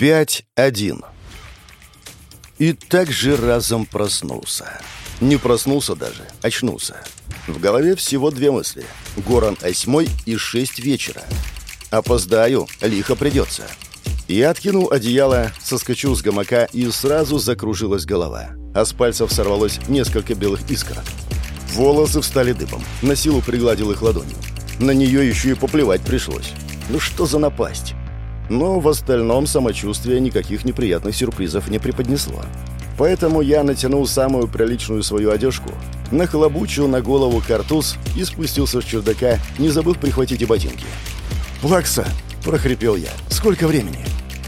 5-1. И так же разом проснулся. Не проснулся даже, очнулся. В голове всего две мысли. Горан восьмой и шесть вечера. Опоздаю, лихо придется. Я откинул одеяло, соскочил с гамака и сразу закружилась голова. А с пальцев сорвалось несколько белых искорок. Волосы встали дыбом. На силу пригладил их ладонью. На нее еще и поплевать пришлось. Ну что за напасть? Но в остальном самочувствие никаких неприятных сюрпризов не преподнесло. Поэтому я натянул самую приличную свою одежку, нахлобучил на голову картуз и спустился с чердака, не забыв прихватить и ботинки. «Плакса!» – прохрипел я. «Сколько времени?»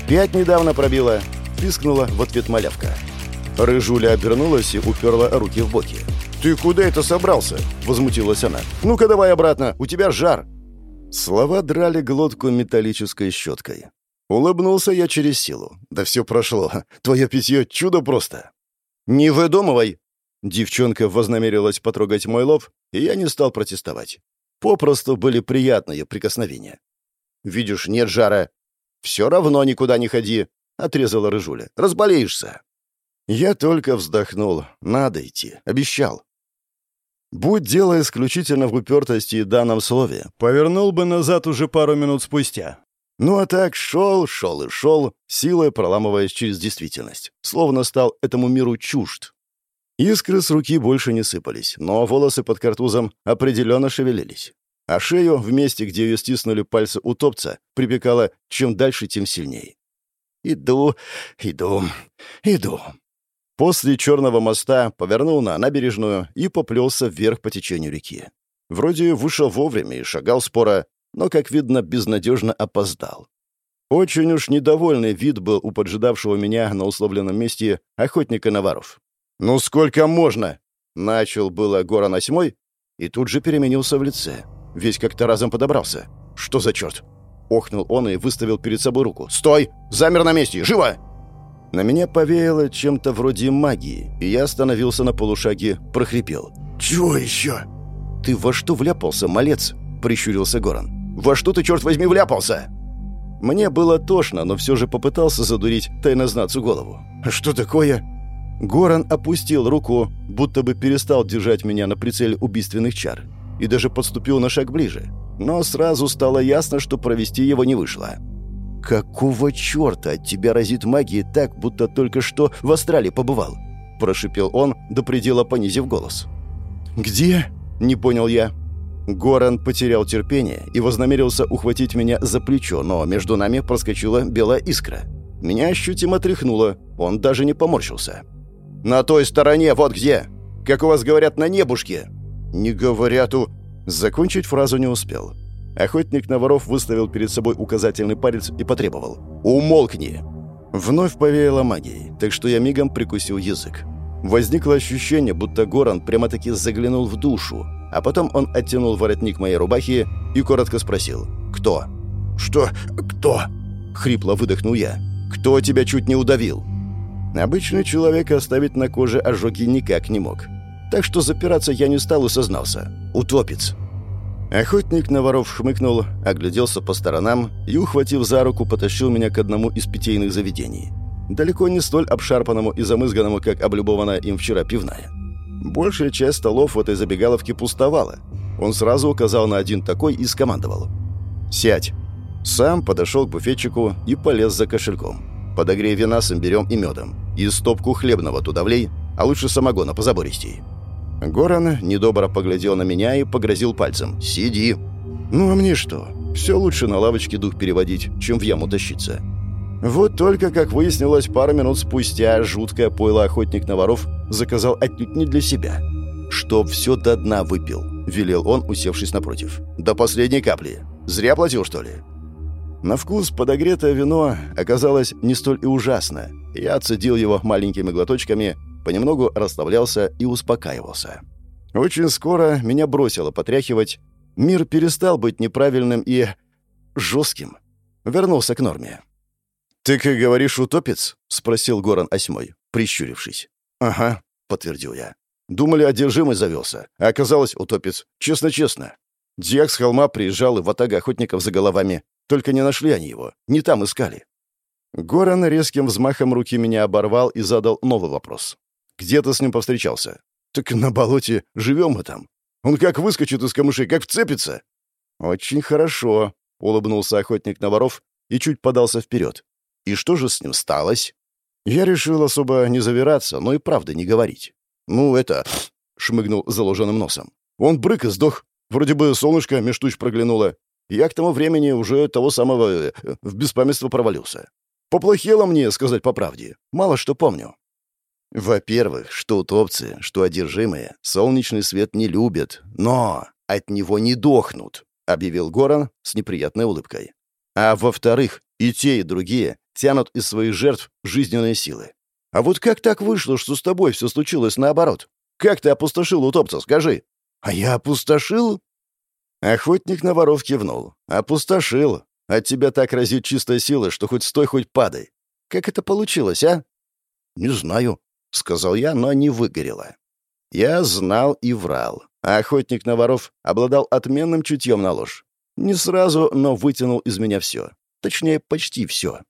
«Пять недавно пробила», – пискнула в ответ малявка. Рыжуля обернулась и уперла руки в боки. «Ты куда это собрался?» – возмутилась она. «Ну-ка давай обратно, у тебя жар!» Слова драли глотку металлической щеткой. Улыбнулся я через силу. «Да все прошло. Твое питье — чудо просто!» «Не выдумывай!» Девчонка вознамерилась потрогать мой лоб, и я не стал протестовать. Попросту были приятные прикосновения. «Видишь, нет жара. Все равно никуда не ходи», — отрезала Рыжуля. «Разболеешься». Я только вздохнул. Надо идти. Обещал. Будь дело исключительно в упертости и данном слове, повернул бы назад уже пару минут спустя. Ну а так шел, шел и шел, силой проламываясь через действительность. Словно стал этому миру чужд. Искры с руки больше не сыпались, но волосы под картузом определенно шевелились. А шею, в месте, где ее стиснули пальцы утопца, припекало чем дальше, тем сильнее. Иду, иду, иду. После Черного моста повернул на набережную и поплелся вверх по течению реки. Вроде вышел вовремя и шагал спора, но, как видно, безнадежно опоздал. Очень уж недовольный вид был у поджидавшего меня на условленном месте охотника Наваров. «Ну сколько можно?» Начал было Гора Осьмой и тут же переменился в лице. Весь как-то разом подобрался. «Что за черт?» Охнул он и выставил перед собой руку. «Стой! Замер на месте! Живо!» На меня повеяло чем-то вроде магии, и я остановился на полушаге, прохрипел. «Чего еще?» «Ты во что вляпался, малец?» — прищурился Горан. «Во что ты, черт возьми, вляпался?» Мне было тошно, но все же попытался задурить тайнознацу голову. «Что такое?» Горан опустил руку, будто бы перестал держать меня на прицеле убийственных чар, и даже подступил на шаг ближе. Но сразу стало ясно, что провести его не вышло. «Какого черта от тебя разит магией так, будто только что в Австралии побывал?» – прошипел он, до предела понизив голос. «Где?» – не понял я. Горан потерял терпение и вознамерился ухватить меня за плечо, но между нами проскочила белая искра. Меня ощутимо тряхнуло, он даже не поморщился. «На той стороне, вот где! Как у вас говорят, на небушке!» «Не говорят у...» Закончить фразу не успел. Охотник на воров выставил перед собой указательный палец и потребовал. «Умолкни!» Вновь повеяло магией, так что я мигом прикусил язык. Возникло ощущение, будто Горан прямо-таки заглянул в душу, а потом он оттянул воротник моей рубахи и коротко спросил «Кто?». «Что? Кто?» — хрипло выдохнул я. «Кто тебя чуть не удавил?» Обычный человек оставить на коже ожоги никак не мог. Так что запираться я не стал и сознался. «Утопец». Охотник на воров шмыкнул, огляделся по сторонам и, ухватив за руку, потащил меня к одному из питейных заведений. Далеко не столь обшарпанному и замызганному, как облюбованная им вчера пивная. Большая часть столов в этой забегаловке пустовала. Он сразу указал на один такой и скомандовал. «Сядь». Сам подошел к буфетчику и полез за кошельком. «Подогрей вина с имбирем и медом. И стопку хлебного туда влей, а лучше самогона по забористей». Горан недобро поглядел на меня и погрозил пальцем. «Сиди!» «Ну а мне что? Все лучше на лавочке дух переводить, чем в яму тащиться». Вот только, как выяснилось, пару минут спустя жуткое пойло охотник на воров заказал отнюдь не для себя. «Чтоб все до дна выпил», — велел он, усевшись напротив. «До последней капли. Зря платил, что ли?» На вкус подогретое вино оказалось не столь и ужасно. Я цедил его маленькими глоточками понемногу расслаблялся и успокаивался. Очень скоро меня бросило потряхивать. Мир перестал быть неправильным и... жестким. Вернулся к норме. «Ты, как говоришь, утопец?» — спросил Горан Осьмой, прищурившись. «Ага», — подтвердил я. «Думали, одержимый завелся, а оказалось утопец. Честно-честно. Дьяк с холма приезжал и в атага охотников за головами. Только не нашли они его, не там искали». Горан резким взмахом руки меня оборвал и задал новый вопрос. «Где ты с ним повстречался?» «Так на болоте живем мы там. Он как выскочит из камышей, как вцепится». «Очень хорошо», — улыбнулся охотник на воров и чуть подался вперед. «И что же с ним сталось?» Я решил особо не завираться, но и правда не говорить. «Ну, это...» — шмыгнул заложенным носом. «Он брык и сдох. Вроде бы солнышко меж туч проглянуло. Я к тому времени уже того самого э, в беспамятство провалился. Поплохело мне, сказать по правде. Мало что помню. Во-первых, что утопцы, что одержимые, солнечный свет не любят, но от него не дохнут, объявил Горан с неприятной улыбкой. А во-вторых, и те, и другие тянут из своих жертв жизненные силы. А вот как так вышло, что с тобой все случилось наоборот? Как ты опустошил утопца, скажи? А я опустошил? Охотник на воров кивнул. Опустошил. От тебя так разит чистая сила, что хоть стой, хоть падай. Как это получилось, а? Не знаю, сказал я, но не выгорело. Я знал и врал. А охотник на воров обладал отменным чутьем на ложь. Не сразу, но вытянул из меня все. Точнее, почти все.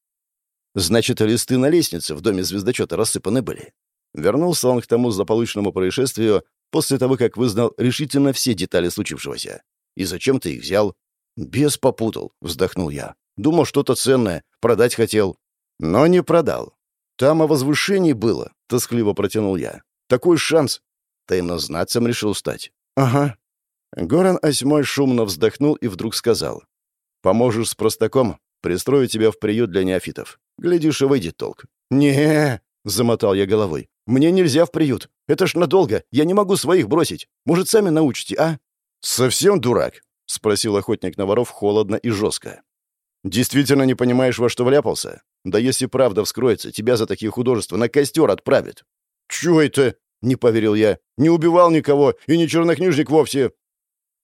Значит, листы на лестнице в доме звездочета рассыпаны были. Вернулся он к тому злополучному происшествию после того, как вызнал решительно все детали случившегося. И зачем ты их взял? Без попутал, вздохнул я. Думал, что-то ценное, продать хотел. Но не продал. Там о возвышении было, тоскливо протянул я. Такой шанс. Тайнознатцем решил стать. Ага. Горан Осьмой шумно вздохнул и вдруг сказал. Поможешь с простаком, пристрою тебя в приют для неофитов. Глядишь, и выйдет толк. не замотал я головой. «Мне нельзя в приют. Это ж надолго. Я не могу своих бросить. Может, сами научите, а?» «Совсем дурак?» — спросил охотник на воров холодно и жестко. «Действительно не понимаешь, во что вляпался? Да если правда вскроется, тебя за такие художества на костер отправят». «Чего это?» — не поверил я. «Не убивал никого и не чернокнижник вовсе».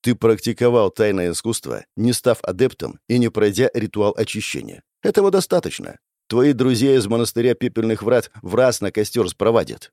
«Ты практиковал тайное искусство, не став адептом и не пройдя ритуал очищения. Этого достаточно. Твои друзья из монастыря Пепельных Врат в раз на костер спровадят».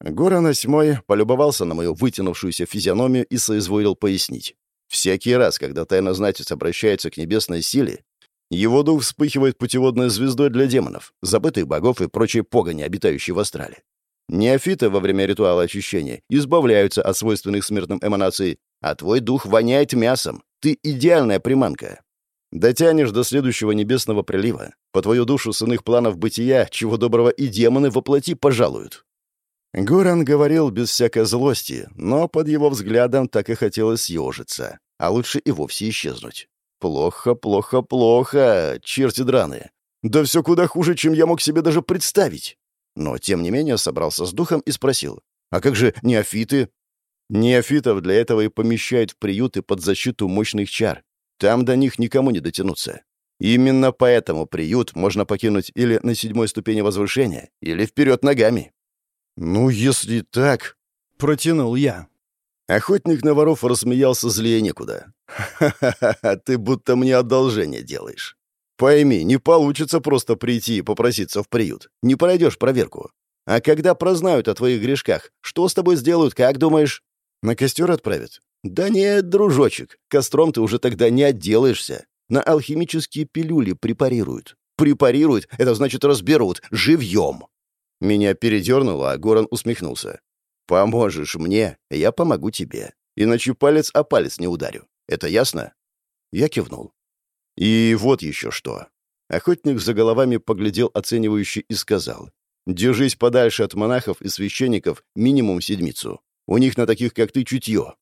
Горан Осьмой полюбовался на мою вытянувшуюся физиономию и соизволил пояснить. Всякий раз, когда тайнознатец обращается к небесной силе, его дух вспыхивает путеводной звездой для демонов, забытых богов и прочей погони, обитающей в астрале. Неофиты во время ритуала очищения избавляются от свойственных смертным эманаций, а твой дух воняет мясом. Ты идеальная приманка. Дотянешь до следующего небесного прилива. По твою душу с иных планов бытия, чего доброго и демоны воплоти пожалуют. Горан говорил без всякой злости, но под его взглядом так и хотелось съежиться, а лучше и вовсе исчезнуть. Плохо, плохо, плохо, черти драные. Да все куда хуже, чем я мог себе даже представить. Но, тем не менее, собрался с духом и спросил, а как же неофиты? Неофитов для этого и помещают в приюты под защиту мощных чар. Там до них никому не дотянуться. Именно поэтому приют можно покинуть или на седьмой ступени возвышения, или вперед ногами. «Ну, если так...» — протянул я. Охотник на воров рассмеялся злее некуда. «Ха-ха-ха, ты будто мне одолжение делаешь. Пойми, не получится просто прийти и попроситься в приют. Не пройдешь проверку. А когда прознают о твоих грешках, что с тобой сделают, как думаешь? На костер отправят? Да нет, дружочек, костром ты уже тогда не отделаешься. На алхимические пилюли препарируют. Препарируют — это значит разберут, живьем. Меня передернуло, а Горан усмехнулся. «Поможешь мне, я помогу тебе. Иначе палец о палец не ударю. Это ясно?» Я кивнул. «И вот еще что». Охотник за головами поглядел оценивающе и сказал. «Держись подальше от монахов и священников минимум седмицу. У них на таких, как ты, чутье».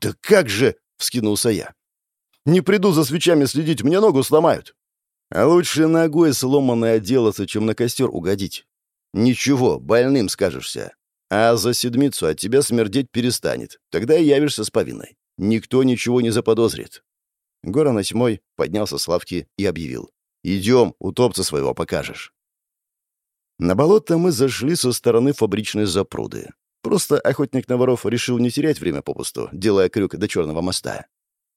«Да как же!» — вскинулся я. «Не приду за свечами следить, мне ногу сломают». «А лучше ногой сломанной отделаться, чем на костер угодить. Ничего, больным скажешься. А за седмицу от тебя смердеть перестанет. Тогда и явишься с повинной. Никто ничего не заподозрит. Горан Осьмой поднялся с лавки и объявил. «Идем, утопца своего покажешь». На болото мы зашли со стороны фабричной запруды. Просто охотник на воров решил не терять время попусту, делая крюк до Черного моста.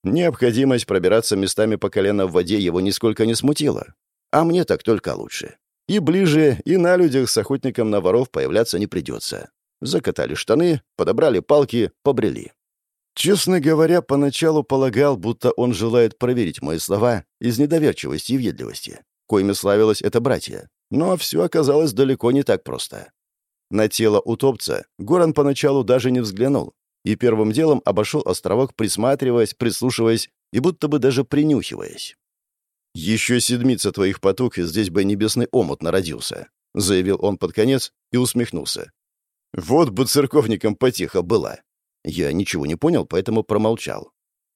Необходимость пробираться местами по колено в воде его нисколько не смутила. А мне так только лучше. И ближе, и на людях с охотником на воров появляться не придется. Закатали штаны, подобрали палки, побрели. Честно говоря, поначалу полагал, будто он желает проверить мои слова из недоверчивости и въедливости. Коими славилось это братья. Но все оказалось далеко не так просто. На тело утопца Горан поначалу даже не взглянул и первым делом обошел островок, присматриваясь, прислушиваясь и будто бы даже принюхиваясь. «Еще седмица твоих потуг, и здесь бы небесный омут народился», — заявил он под конец и усмехнулся. «Вот бы церковникам потихо была». Я ничего не понял, поэтому промолчал.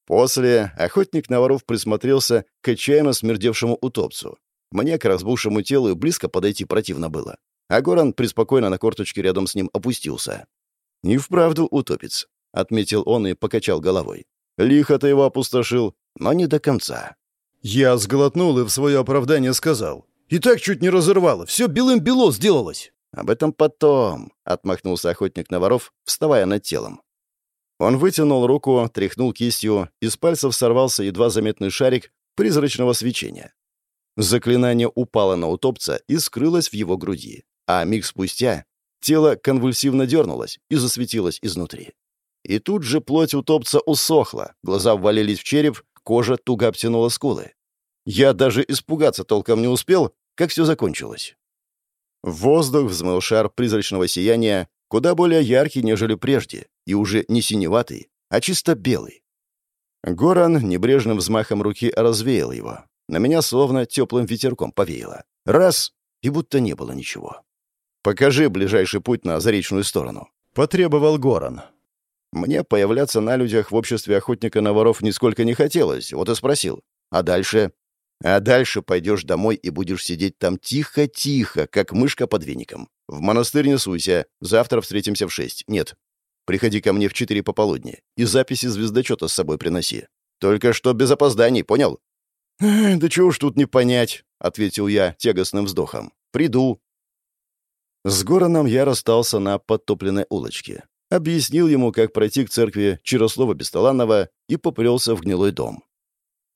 После охотник на воров присмотрелся к отчаянно смердевшему утопцу. Мне к разбухшему телу близко подойти противно было. А Горан преспокойно на корточке рядом с ним опустился. «И вправду утопец», — отметил он и покачал головой. «Лихо ты его опустошил, но не до конца». Я сглотнул и в свое оправдание сказал. «И так чуть не разорвало, все белым-бело сделалось». «Об этом потом», — отмахнулся охотник на воров, вставая над телом. Он вытянул руку, тряхнул кистью, из пальцев сорвался едва заметный шарик призрачного свечения. Заклинание упало на утопца и скрылось в его груди, а миг спустя тело конвульсивно дернулось и засветилось изнутри. И тут же плоть утопца усохла, глаза ввалились в череп, кожа туго обтянула скулы. Я даже испугаться толком не успел, как все закончилось. Воздух взмыл шар призрачного сияния, куда более яркий, нежели прежде, и уже не синеватый, а чисто белый. Горан небрежным взмахом руки развеял его. На меня словно теплым ветерком повеяло. Раз — и будто не было ничего. «Покажи ближайший путь на заречную сторону», — потребовал Горан. Мне появляться на людях в обществе охотника на воров нисколько не хотелось, вот и спросил. «А дальше?» «А дальше пойдешь домой и будешь сидеть там тихо-тихо, как мышка под веником. В монастырь не суйся, завтра встретимся в шесть. Нет, Приходи ко мне в четыре пополудни и записи звездочета с собой приноси. Только что без опозданий, понял?» «Да чего уж тут не понять», — ответил я тягостным вздохом. «Приду». С Гороном я расстался на подтопленной улочке. Объяснил ему, как пройти к церкви Чирослова Бесталанова и поплелся в гнилой дом.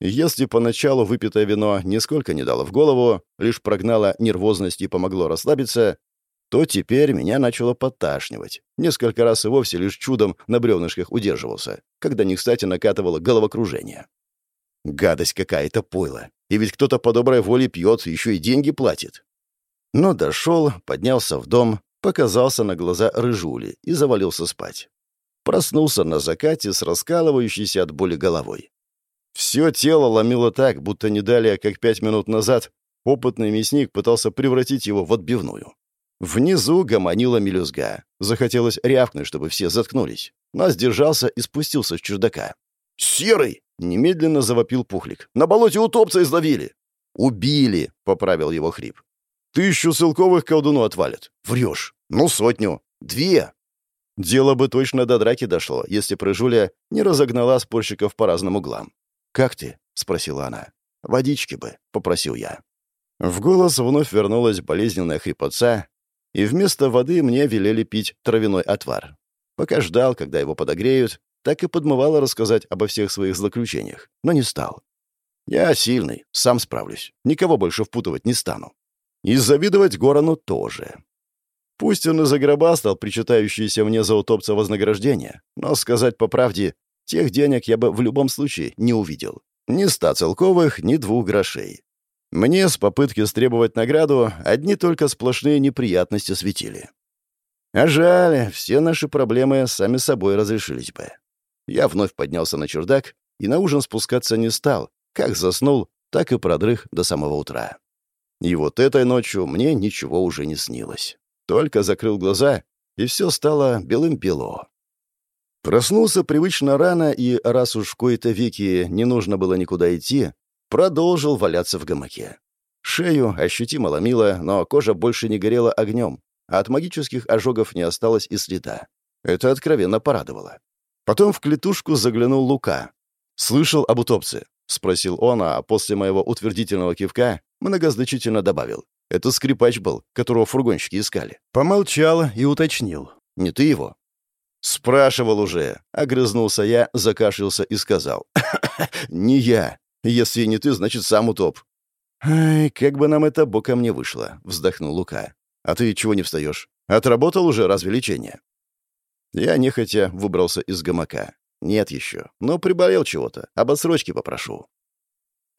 Если поначалу выпитое вино нисколько не дало в голову, лишь прогнало нервозность и помогло расслабиться, то теперь меня начало подташнивать. Несколько раз и вовсе лишь чудом на бревнышках удерживался, когда не кстати накатывало головокружение. Гадость какая-то пойла. И ведь кто-то по доброй воле пьет, еще и деньги платит. Но дошел, поднялся в дом, показался на глаза рыжули и завалился спать. Проснулся на закате с раскалывающейся от боли головой. Все тело ломило так, будто не далее, как пять минут назад, опытный мясник пытался превратить его в отбивную. Внизу гомонила мелюзга. Захотелось рявкнуть, чтобы все заткнулись. Но сдержался и спустился с чердака. «Серый!» — немедленно завопил Пухлик. «На болоте утопца изловили!» «Убили!» — поправил его хрип. «Тысячу сылковых колдуну отвалят!» «Врешь! Ну, сотню! Две!» Дело бы точно до драки дошло, если прыжуля не разогнала спорщиков по разным углам. «Как ты?» — спросила она. «Водички бы», — попросил я. В голос вновь вернулась болезненная хрипотца, и вместо воды мне велели пить травяной отвар. Пока ждал, когда его подогреют, так и подмывало рассказать обо всех своих злоключениях, но не стал. Я сильный, сам справлюсь, никого больше впутывать не стану. И завидовать Горану тоже. Пусть он и загробастал причитающиеся мне за утопца вознаграждение, но, сказать по правде, тех денег я бы в любом случае не увидел. Ни ста целковых, ни двух грошей. Мне с попытки стребовать награду одни только сплошные неприятности светили. А жаль, все наши проблемы сами собой разрешились бы. Я вновь поднялся на чердак и на ужин спускаться не стал. Как заснул, так и продрых до самого утра. И вот этой ночью мне ничего уже не снилось. Только закрыл глаза, и все стало белым-бело. Проснулся привычно рано, и раз уж в кои-то веки не нужно было никуда идти, Продолжил валяться в гамаке. Шею ощутимо ломило, но кожа больше не горела огнем, а от магических ожогов не осталось и следа. Это откровенно порадовало. Потом в клетушку заглянул Лука. «Слышал об утопце?» — спросил он, а после моего утвердительного кивка многозначительно добавил. «Это скрипач был, которого фургонщики искали». Помолчал и уточнил. «Не ты его?» «Спрашивал уже», — огрызнулся я, закашлялся и сказал. «Не я. Если не ты, значит, сам утоп». «Ай, как бы нам это боком не вышло», — вздохнул Лука. «А ты чего не встаешь? Отработал уже разве лечение?» Я нехотя выбрался из гамака. «Нет еще, но приболел чего-то. Об отсрочке попрошу».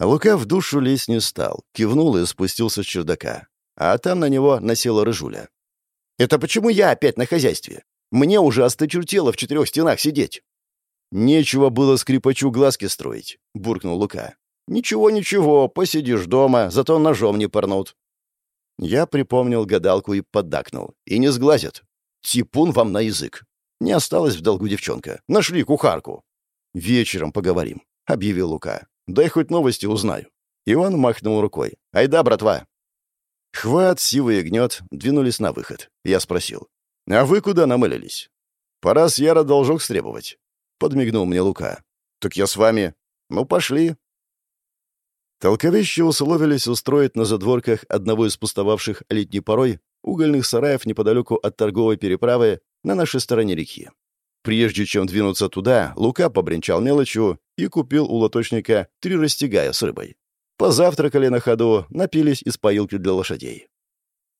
Лука в душу лезть не стал, кивнул и спустился с чердака. А там на него насела рыжуля. «Это почему я опять на хозяйстве? Мне уже осточертело в четырех стенах сидеть». «Нечего было скрипачу глазки строить», — буркнул Лука. «Ничего, ничего, посидишь дома, зато ножом не порнут». Я припомнил гадалку и поддакнул. «И не сглазят. Типун вам на язык. Не осталось в долгу девчонка. Нашли кухарку». «Вечером поговорим», — объявил Лука. «Дай хоть новости узнаю». И он махнул рукой. «Айда, братва!» Хват, Сивый и Гнет двинулись на выход. Я спросил. «А вы куда намылились?» «Пора с Яра должок стребовать», — подмигнул мне Лука. «Так я с вами». «Ну, пошли». Толковищи условились устроить на задворках одного из пустовавших летней порой угольных сараев неподалеку от торговой переправы на нашей стороне реки. Прежде чем двинуться туда, Лука побренчал мелочью и купил у лоточника три растягая с рыбой. Позавтракали на ходу, напились из поилки для лошадей.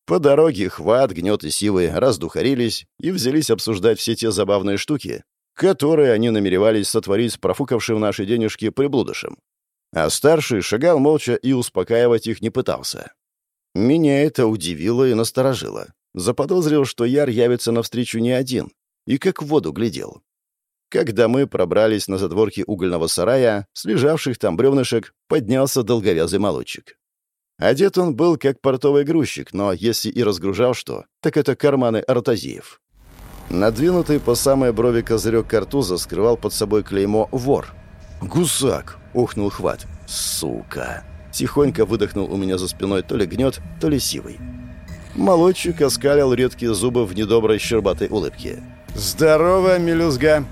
По дороге хват, гнет и сивы раздухарились и взялись обсуждать все те забавные штуки, которые они намеревались сотворить с профукавшим наши денежки приблудышем. А старший шагал молча и успокаивать их не пытался. Меня это удивило и насторожило. Заподозрил, что Яр явится навстречу не один, и как в воду глядел. Когда мы пробрались на задворки угольного сарая, с лежавших там бревнышек поднялся долговязый молодчик. Одет он был как портовый грузчик, но если и разгружал что, так это карманы артазиев. Надвинутый по самой брови козырек картуза скрывал под собой клеймо «Вор». «Гусак!» — ухнул хват. «Сука!» Тихонько выдохнул у меня за спиной то ли гнет, то ли сивый. Молодчик оскалил редкие зубы в недоброй щербатой улыбке. «Здорово, мелюзга!»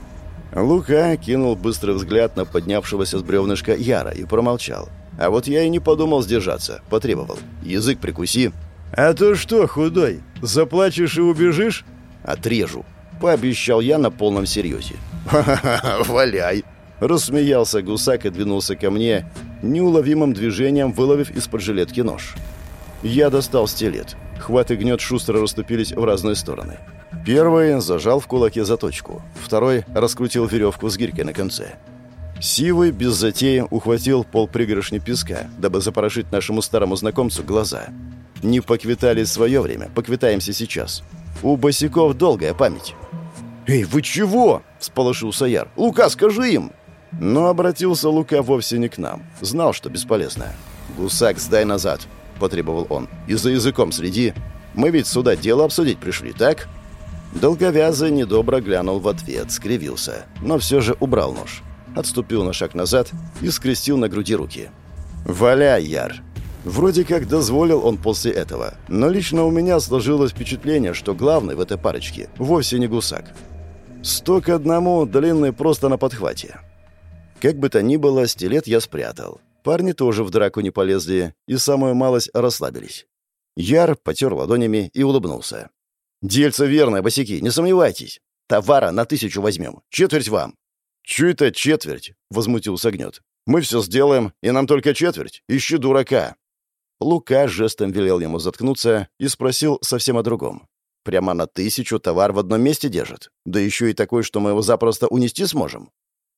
Лука кинул быстрый взгляд на поднявшегося с бревнышка Яра и промолчал. А вот я и не подумал сдержаться, потребовал. «Язык прикуси». «А то что, худой, заплачешь и убежишь?» «Отрежу», — пообещал я на полном серьезе. «Ха-ха-ха, валяй!» Рассмеялся гусак и двинулся ко мне, неуловимым движением выловив из-под жилетки нож. Я достал стилет. Хват и гнет шустро расступились в разные стороны. Первый зажал в кулаке заточку, второй раскрутил веревку с гирькой на конце. Сивый без затеи ухватил пол пригоршни песка, дабы запорошить нашему старому знакомцу глаза. Не поквитали свое время, поквитаемся сейчас. У босиков долгая память. «Эй, вы чего?» — всполошился Яр. «Лука, скажи им!» Но обратился Лука вовсе не к нам. Знал, что бесполезно. «Гусак, сдай назад!» — потребовал он. «И за языком следи. Мы ведь сюда дело обсудить пришли, так?» Долговязый недобро глянул в ответ, скривился, но все же убрал нож. Отступил на шаг назад и скрестил на груди руки. «Валяй, Яр!» Вроде как дозволил он после этого, но лично у меня сложилось впечатление, что главный в этой парочке вовсе не гусак. Сто к одному, длинный просто на подхвате. Как бы то ни было, стилет я спрятал. Парни тоже в драку не полезли и самую малость расслабились. Яр потер ладонями и улыбнулся. «Дельце верное, босяки, не сомневайтесь. Товара на тысячу возьмем. Четверть вам». «Чё это четверть?» — возмутился Гнет. «Мы все сделаем, и нам только четверть. Ищи дурака». Лука жестом велел ему заткнуться и спросил совсем о другом. «Прямо на тысячу товар в одном месте держит? Да еще и такой, что мы его запросто унести сможем?»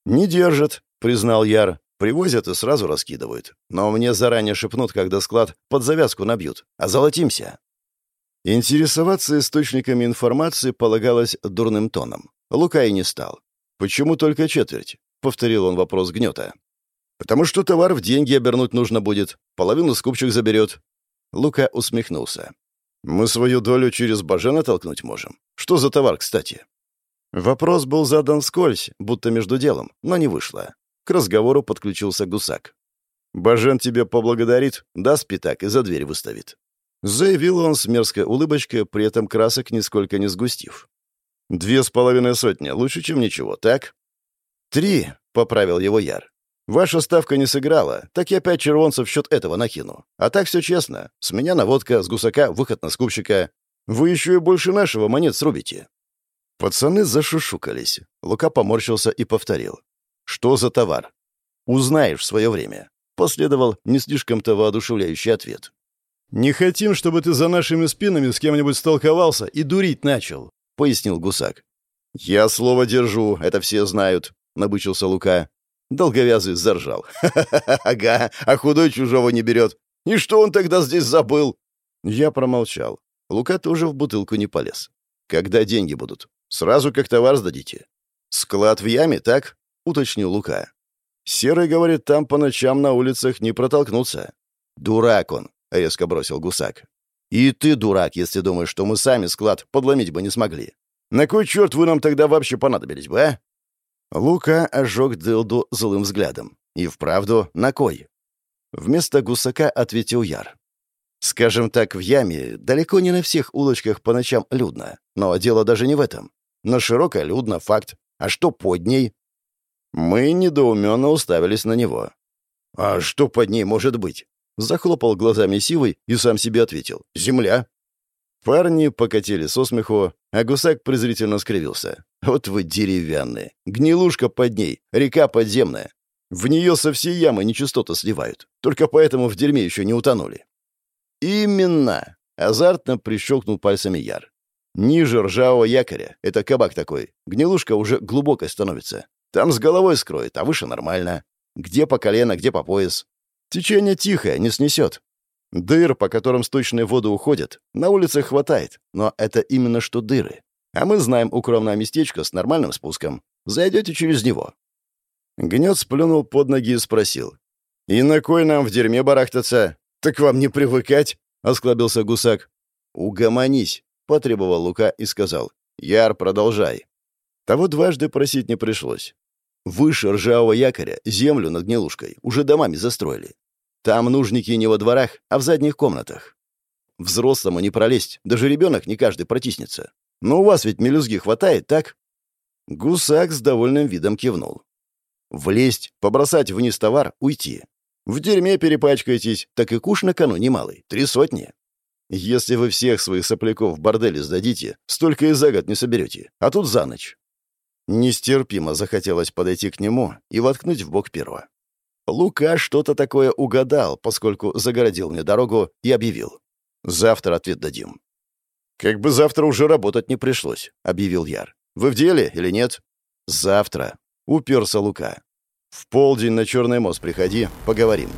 «Не держит», — признал Яр. «Привозят и сразу раскидывают. Но мне заранее шепнут, когда склад под завязку набьют. А золотимся». Интересоваться источниками информации полагалось дурным тоном. Лука и не стал. «Почему только четверть?» — повторил он вопрос гнета. «Потому что товар в деньги обернуть нужно будет. Половину скупщик заберет». Лука усмехнулся. «Мы свою долю через Бажена толкнуть можем. Что за товар, кстати?» Вопрос был задан вскользь, будто между делом, но не вышло. К разговору подключился гусак. «Бажен тебе поблагодарит, даст пятак и за дверь выставит. Заявил он с мерзкой улыбочкой, при этом красок нисколько не сгустив. «Две с половиной сотни, лучше, чем ничего, так?» «Три», — поправил его Яр. «Ваша ставка не сыграла, так я пять червонцев в счет этого накину. А так все честно. С меня наводка, с гусака выход на скупщика. Вы еще и больше нашего монет срубите». Пацаны зашушукались. Лука поморщился и повторил. «Что за товар?» «Узнаешь в свое время», — последовал не слишком-то воодушевляющий ответ. «Не хотим, чтобы ты за нашими спинами с кем-нибудь столковался и дурить начал», — пояснил гусак. «Я слово держу, это все знают», — набычился Лука. Долговязый заржал. «Ха-ха-ха, ага, а худой чужого не берет. И что он тогда здесь забыл?» Я промолчал. Лука тоже в бутылку не полез. Когда деньги будут? Сразу как товар сдадите. Склад в яме, так? Уточнил Лука. Серый говорит, там по ночам на улицах не протолкнуться. Дурак он, резко бросил гусак. И ты дурак, если думаешь, что мы сами склад подломить бы не смогли. На кой черт вы нам тогда вообще понадобились бы, а? Лука ожег дылду злым взглядом. И вправду, на кой? Вместо гусака ответил Яр. Скажем так, в яме далеко не на всех улочках по ночам людно. Но дело даже не в этом. На широкой людно, факт. А что под ней? Мы недоуменно уставились на него. «А что под ней может быть?» Захлопал глазами сивой и сам себе ответил. «Земля». Парни покатили со смеху, а гусак презрительно скривился. «Вот вы деревянные. Гнилушка под ней, река подземная. В нее со всей ямы нечистоты сливают. Только поэтому в дерьме еще не утонули». «Именно!» — азартно прищелкнул пальцами Яр. «Ниже ржавого якоря. Это кабак такой. Гнилушка уже глубокой становится. Там с головой скроет, а выше нормально. Где по колено, где по пояс. Течение тихое, не снесет. Дыр, по которым сточные воды уходят, на улицах хватает, но это именно что дыры. А мы знаем укромное местечко с нормальным спуском. Зайдете через него». Гнет сплюнул под ноги и спросил. «И на кой нам в дерьме барахтаться? «Так вам не привыкать!» — осклабился гусак. «Угомонись!» — потребовал Лука и сказал. «Яр, продолжай». Того дважды просить не пришлось. Выше ржавого якоря, землю над гнилушкой, уже домами застроили. Там нужники не во дворах, а в задних комнатах. Взрослому не пролезть, даже ребенок не каждый протиснется. Но у вас ведь мелюзги хватает, так? Гусак с довольным видом кивнул. Влезть, побросать вниз товар, уйти. В дерьме перепачкаетесь, так и куш на кону немалый, три сотни. Если вы всех своих сопляков в борделе сдадите, столько и за год не соберете, а тут за ночь». Нестерпимо захотелось подойти к нему и воткнуть в бок первого. Лука что-то такое угадал, поскольку загородил мне дорогу и объявил. «Завтра ответ дадим». «Как бы завтра уже работать не пришлось», — объявил Яр. «Вы в деле или нет?» «Завтра», — уперся Лука. В полдень на Черный мост приходи, поговорим.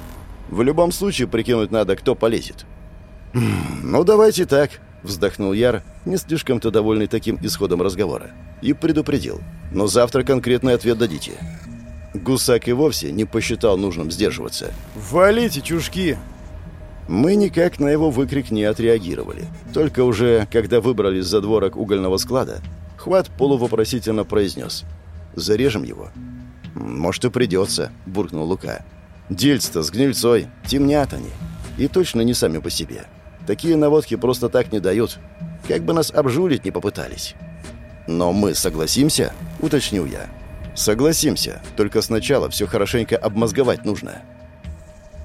В любом случае прикинуть надо, кто полезет». «Ну, давайте так», — вздохнул Яр, не слишком-то довольный таким исходом разговора, и предупредил. «Но завтра конкретный ответ дадите». Гусак и вовсе не посчитал нужным сдерживаться. «Валите, чушки!» Мы никак на его выкрик не отреагировали. Только уже, когда выбрались за дворок угольного склада, Хват полувопросительно произнес. «Зарежем его». «Может, и придется», — буркнул Лука. «Дельц-то с гнильцой, темнят они. И точно не сами по себе. Такие наводки просто так не дают. Как бы нас обжулить не попытались». «Но мы согласимся?» — уточнил я. «Согласимся, только сначала все хорошенько обмозговать нужно».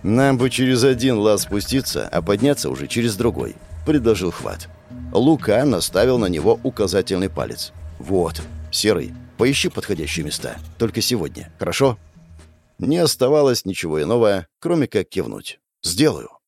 «Нам бы через один лаз спуститься, а подняться уже через другой», — предложил Хват. Лука наставил на него указательный палец. «Вот, Серый, Поищи подходящие места. Только сегодня. Хорошо?» Не оставалось ничего иного, кроме как кивнуть. «Сделаю».